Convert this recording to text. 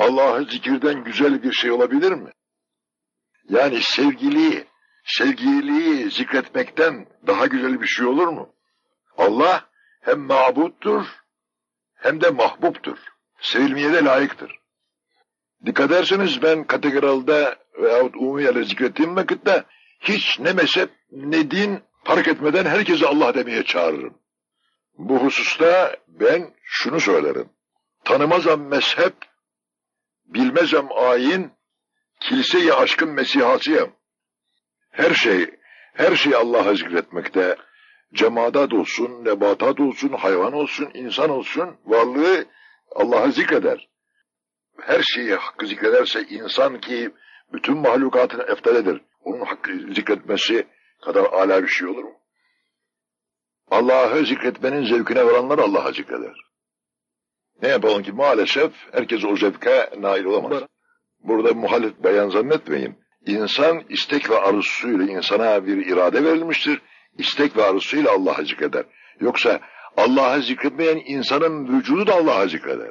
Allah'ı zikirden güzel bir şey olabilir mi? Yani sevgili, sevgiliyi zikretmekten daha güzel bir şey olur mu? Allah hem mabuttur hem de mahbuptur. Sevilmeye de layıktır. Dikkat ederseniz ben kategoralda veyahut umumiyerle zikrettiğim vakitte hiç ne mezhep ne din fark etmeden herkese Allah demeye çağırırım. Bu hususta ben şunu söylerim. Tanımazam mezhep, bilmezem ayin, kiliseye aşkın mesihasıyım. Her şey, her şey Allah'a zikretmekte, cemaat olsun, nebatat olsun, hayvan olsun, insan olsun, varlığı Allah'a zikreder. Her şeyi hakkı zikrederse insan ki bütün mahlukatın eftaledir. Onun hakkı zikretmesi kadar âlâ bir şey olur mu? Allah'ı zikretmenin zevkine varanlar Allah'a zikreder. Ne yapalım ki maalesef herkes o zevke nail olamaz. Burada muhalif beyan zannetmeyin. İnsan istek ve arzusuyla insana bir irade verilmiştir. İstek ve arzusuyla Allah'ı zikreder. Yoksa Allah'ı zikretmeyen insanın vücudu da Allah'ı zikreder.